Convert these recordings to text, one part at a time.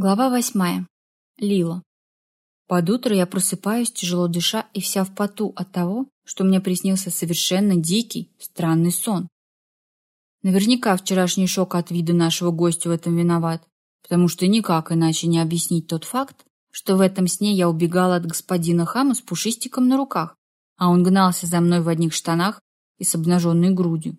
Глава восьмая. Лила. Под утро я просыпаюсь, тяжело дыша и вся в поту от того, что мне приснился совершенно дикий, странный сон. Наверняка вчерашний шок от вида нашего гостя в этом виноват, потому что никак иначе не объяснить тот факт, что в этом сне я убегала от господина Хама с пушистиком на руках, а он гнался за мной в одних штанах и с обнаженной грудью.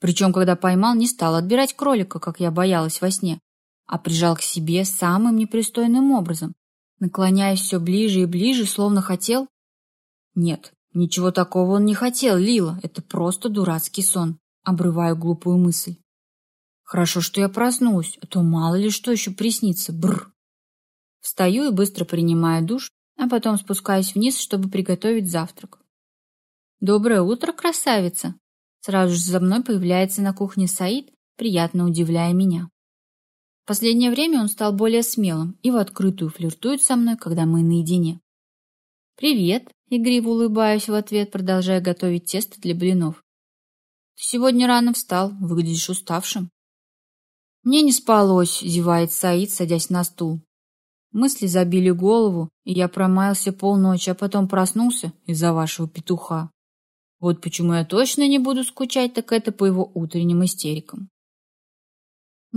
Причем, когда поймал, не стал отбирать кролика, как я боялась во сне, а прижал к себе самым непристойным образом, наклоняясь все ближе и ближе, словно хотел... Нет, ничего такого он не хотел, Лила, это просто дурацкий сон. Обрываю глупую мысль. Хорошо, что я проснулась, а то мало ли что еще приснится, бр. Встаю и быстро принимаю душ, а потом спускаюсь вниз, чтобы приготовить завтрак. «Доброе утро, красавица!» Сразу же за мной появляется на кухне Саид, приятно удивляя меня. В последнее время он стал более смелым и в открытую флиртует со мной, когда мы наедине. «Привет!» — игриво улыбаюсь в ответ, продолжая готовить тесто для блинов. «Ты сегодня рано встал, выглядишь уставшим». «Мне не спалось», — зевает Саид, садясь на стул. Мысли забили голову, и я промаялся полночи, а потом проснулся из-за вашего петуха. Вот почему я точно не буду скучать, так это по его утренним истерикам.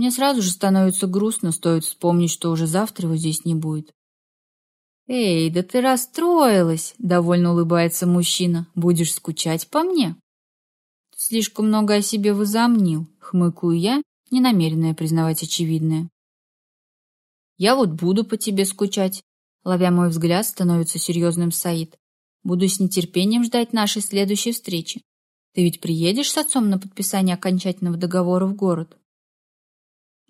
Мне сразу же становится грустно, стоит вспомнить, что уже завтра его здесь не будет. «Эй, да ты расстроилась!» — довольно улыбается мужчина. «Будешь скучать по мне?» «Слишком много о себе возомнил», — хмыкаю я, не намеренная признавать очевидное. «Я вот буду по тебе скучать», — ловя мой взгляд, становится серьезным Саид. «Буду с нетерпением ждать нашей следующей встречи. Ты ведь приедешь с отцом на подписание окончательного договора в город?»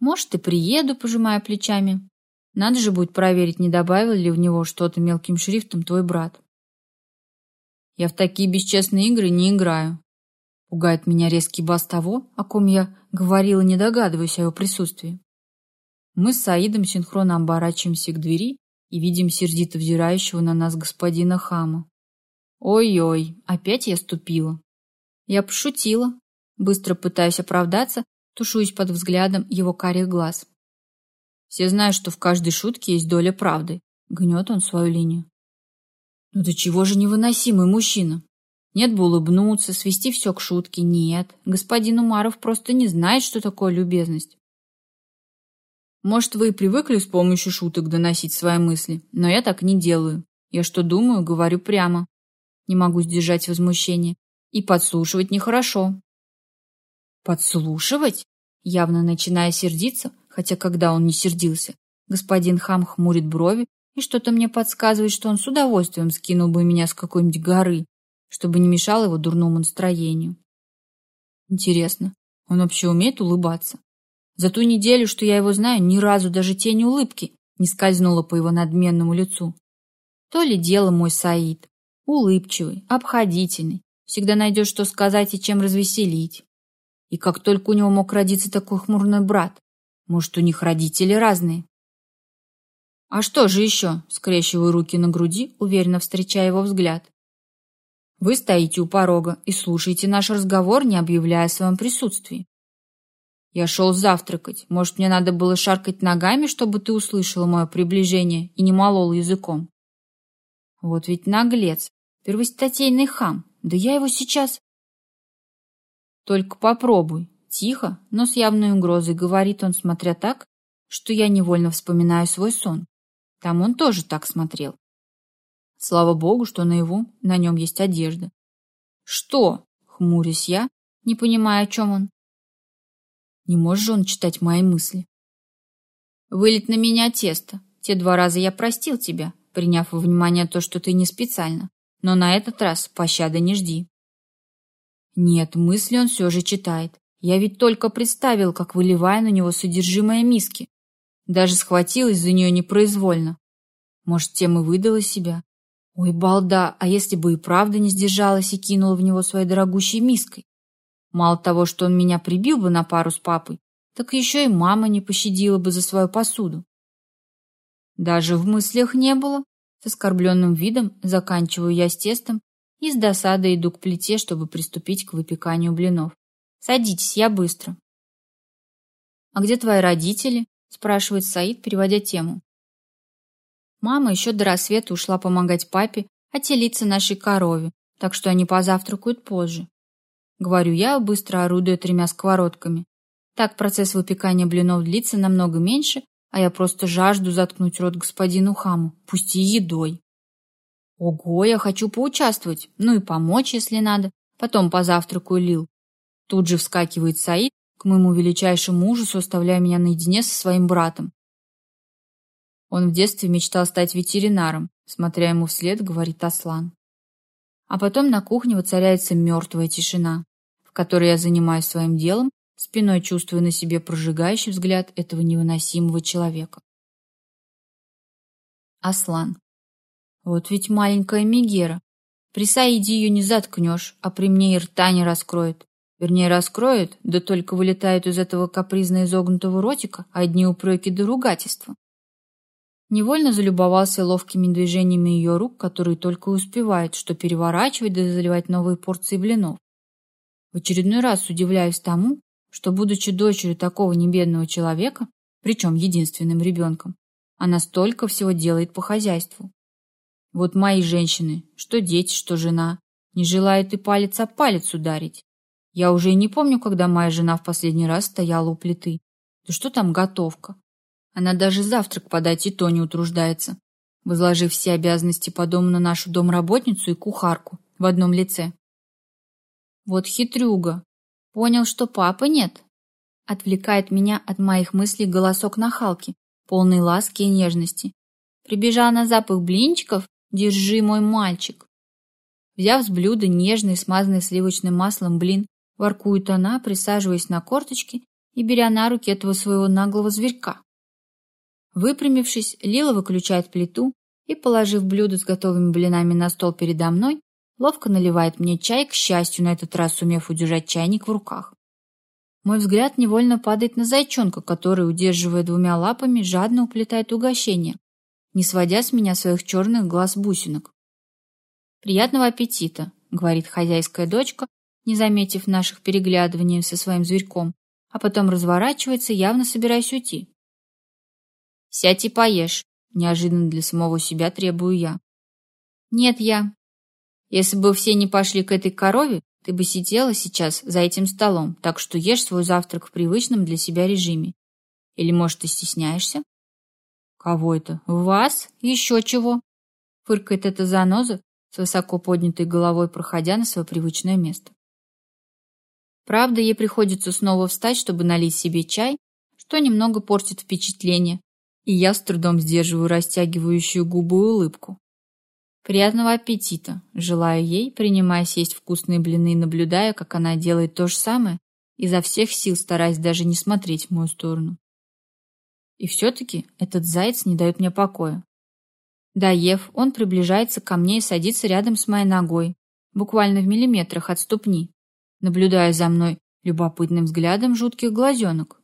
Может, и приеду, пожимая плечами. Надо же будет проверить, не добавил ли в него что-то мелким шрифтом твой брат. Я в такие бесчестные игры не играю. Пугает меня резкий бас того, о ком я говорила, не догадываясь о его присутствии. Мы с Саидом синхронно оборачиваемся к двери и видим сердито взирающего на нас господина Хама. Ой-ой, опять я ступила. Я пошутила, быстро пытаясь оправдаться, тушуюсь под взглядом его карих глаз. Все знают, что в каждой шутке есть доля правды. Гнет он свою линию. Ну до чего же невыносимый мужчина? Нет бы улыбнуться, свести все к шутке. Нет, господин Умаров просто не знает, что такое любезность. Может, вы и привыкли с помощью шуток доносить свои мысли, но я так не делаю. Я что думаю, говорю прямо. Не могу сдержать возмущение. И подслушивать нехорошо. Подслушивать? Явно начиная сердиться, хотя когда он не сердился, господин хам хмурит брови и что-то мне подсказывает, что он с удовольствием скинул бы меня с какой-нибудь горы, чтобы не мешало его дурному настроению. Интересно, он вообще умеет улыбаться? За ту неделю, что я его знаю, ни разу даже тень улыбки не скользнула по его надменному лицу. То ли дело мой Саид. Улыбчивый, обходительный, всегда найдешь, что сказать и чем развеселить. И как только у него мог родиться такой хмурный брат? Может, у них родители разные? А что же еще? Скрещиваю руки на груди, уверенно встречая его взгляд. Вы стоите у порога и слушаете наш разговор, не объявляя о своем присутствии. Я шел завтракать. Может, мне надо было шаркать ногами, чтобы ты услышала мое приближение и не молол языком? Вот ведь наглец, первостатейный хам. Да я его сейчас... Только попробуй. Тихо, но с явной угрозой говорит он, смотря так, что я невольно вспоминаю свой сон. Там он тоже так смотрел. Слава богу, что на его на нем есть одежда. Что? Хмурюсь я, не понимая, о чем он. Не можешь же он читать мои мысли. Вылет на меня тесто. Те два раза я простил тебя, приняв во внимание то, что ты не специально. Но на этот раз пощады не жди. Нет, мысли он все же читает. Я ведь только представил, как выливаю на него содержимое миски. Даже схватилась за нее непроизвольно. Может, тем и выдала себя. Ой, балда, а если бы и правда не сдержалась и кинула в него своей дорогущей миской? Мало того, что он меня прибил бы на пару с папой, так еще и мама не пощадила бы за свою посуду. Даже в мыслях не было. С оскорбленным видом заканчиваю я с тестом и с досадой иду к плите, чтобы приступить к выпеканию блинов. Садитесь, я быстро. А где твои родители? спрашивает Саид, переводя тему. Мама еще до рассвета ушла помогать папе отелиться нашей корове, так что они позавтракают позже. Говорю я, быстро орудуя тремя сковородками. Так процесс выпекания блинов длится намного меньше, а я просто жажду заткнуть рот господину хаму, пусть и едой. Ого, я хочу поучаствовать, ну и помочь, если надо. Потом позавтракаю, Лил. Тут же вскакивает Саид, к моему величайшему ужасу оставляя меня наедине со своим братом. Он в детстве мечтал стать ветеринаром, смотря ему вслед, говорит Аслан. А потом на кухне воцаряется мертвая тишина, в которой я занимаюсь своим делом, спиной чувствуя на себе прожигающий взгляд этого невыносимого человека. Аслан. Вот ведь маленькая Мегера. При Саиде ее не заткнешь, а при мне и рта не раскроет. Вернее, раскроет, да только вылетают из этого капризно изогнутого ротика одни упреки да ругательства. Невольно залюбовался ловкими движениями ее рук, которые только успевают, что переворачивать да заливать новые порции блинов. В очередной раз удивляюсь тому, что, будучи дочерью такого небедного человека, причем единственным ребенком, она столько всего делает по хозяйству. Вот мои женщины, что дети, что жена, не желают и палец о палец ударить. Я уже и не помню, когда моя жена в последний раз стояла у плиты. Да что там готовка? Она даже завтрак подать и то не утруждается, возложив все обязанности по дому на нашу домработницу и кухарку в одном лице. Вот хитрюга. Понял, что папы нет? Отвлекает меня от моих мыслей голосок нахалки, полный ласки и нежности. Прибежал на запах блинчиков Держи, мой мальчик. Взяв с блюда нежный, смазанный сливочным маслом блин, воркует она, присаживаясь на корточки и беря на руки этого своего наглого зверька. Выпрямившись, Лила выключает плиту и, положив блюдо с готовыми блинами на стол передо мной, ловко наливает мне чай, к счастью, на этот раз сумев удержать чайник в руках. Мой взгляд невольно падает на зайчонка, который, удерживая двумя лапами, жадно уплетает угощение, не сводя с меня своих черных глаз-бусинок. «Приятного аппетита», — говорит хозяйская дочка, не заметив наших переглядываний со своим зверьком, а потом разворачивается, явно собираясь уйти. «Сядь и поешь», — неожиданно для самого себя требую я. «Нет, я. Если бы все не пошли к этой корове, ты бы сидела сейчас за этим столом, так что ешь свой завтрак в привычном для себя режиме. Или, может, ты стесняешься?» «Кого это? Вас? Еще чего?» Фыркает эта заноза, с высоко поднятой головой проходя на свое привычное место. Правда, ей приходится снова встать, чтобы налить себе чай, что немного портит впечатление, и я с трудом сдерживаю растягивающую губы улыбку. Приятного аппетита, желаю ей, принимая сесть вкусные блины и наблюдая, как она делает то же самое, изо всех сил стараясь даже не смотреть в мою сторону. И все-таки этот заяц не дает мне покоя. Доев, он приближается ко мне и садится рядом с моей ногой, буквально в миллиметрах от ступни, наблюдая за мной любопытным взглядом жутких глазенок.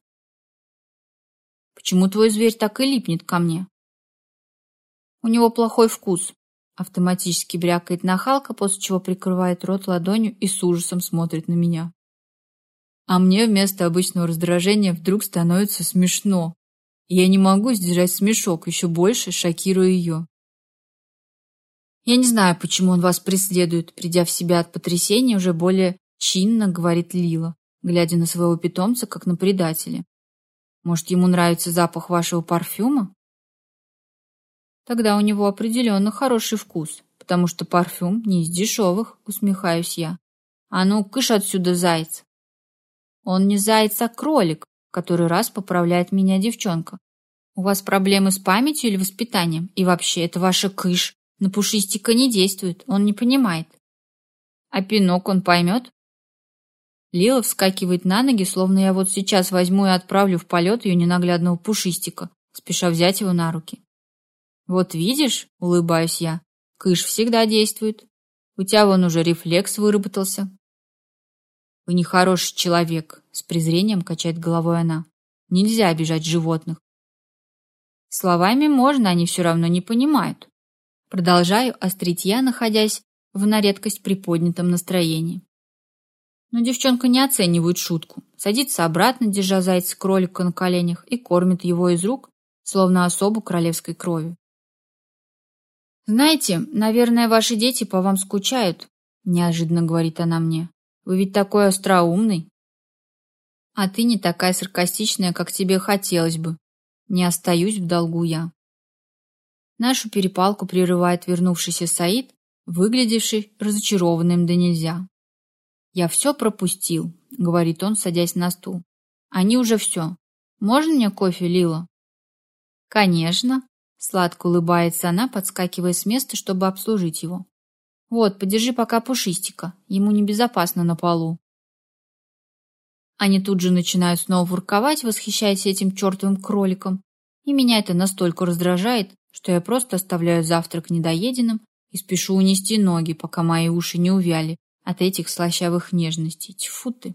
«Почему твой зверь так и липнет ко мне?» «У него плохой вкус», — автоматически брякает нахалка, после чего прикрывает рот ладонью и с ужасом смотрит на меня. А мне вместо обычного раздражения вдруг становится смешно. Я не могу сдержать смешок, еще больше шокируя ее. «Я не знаю, почему он вас преследует», придя в себя от потрясения, уже более чинно говорит Лила, глядя на своего питомца, как на предателя. «Может, ему нравится запах вашего парфюма?» «Тогда у него определенно хороший вкус, потому что парфюм не из дешевых», усмехаюсь я. «А ну, кыш отсюда, заяц!» «Он не заяц, а кролик», который раз поправляет меня девчонка. У вас проблемы с памятью или воспитанием? И вообще, это ваша кыш. На пушистика не действует, он не понимает. А пинок он поймет? Лила вскакивает на ноги, словно я вот сейчас возьму и отправлю в полет ее ненаглядного пушистика, спеша взять его на руки. Вот видишь, улыбаюсь я, кыш всегда действует. У тебя вон уже рефлекс выработался. Вы нехороший человек, с презрением качает головой она. Нельзя обижать животных. Словами можно, они все равно не понимают. Продолжаю острить я, находясь в на редкость приподнятом настроении. Но девчонка не оценивает шутку, садится обратно, держа зайца-кролика на коленях, и кормит его из рук, словно особу королевской крови. «Знаете, наверное, ваши дети по вам скучают», — неожиданно говорит она мне. «Вы ведь такой остроумный». «А ты не такая саркастичная, как тебе хотелось бы. Не остаюсь в долгу я». Нашу перепалку прерывает вернувшийся Саид, выглядевший разочарованным да нельзя. «Я все пропустил», — говорит он, садясь на стул. «Они уже все. Можно мне кофе, Лила?» «Конечно», — сладко улыбается она, подскакивая с места, чтобы обслужить его. «Вот, подержи пока пушистика, ему небезопасно на полу». Они тут же начинают снова ворковать, восхищаясь этим чертовым кроликом, и меня это настолько раздражает, что я просто оставляю завтрак недоеденным и спешу унести ноги, пока мои уши не увяли от этих слащавых нежностей. Тьфу ты!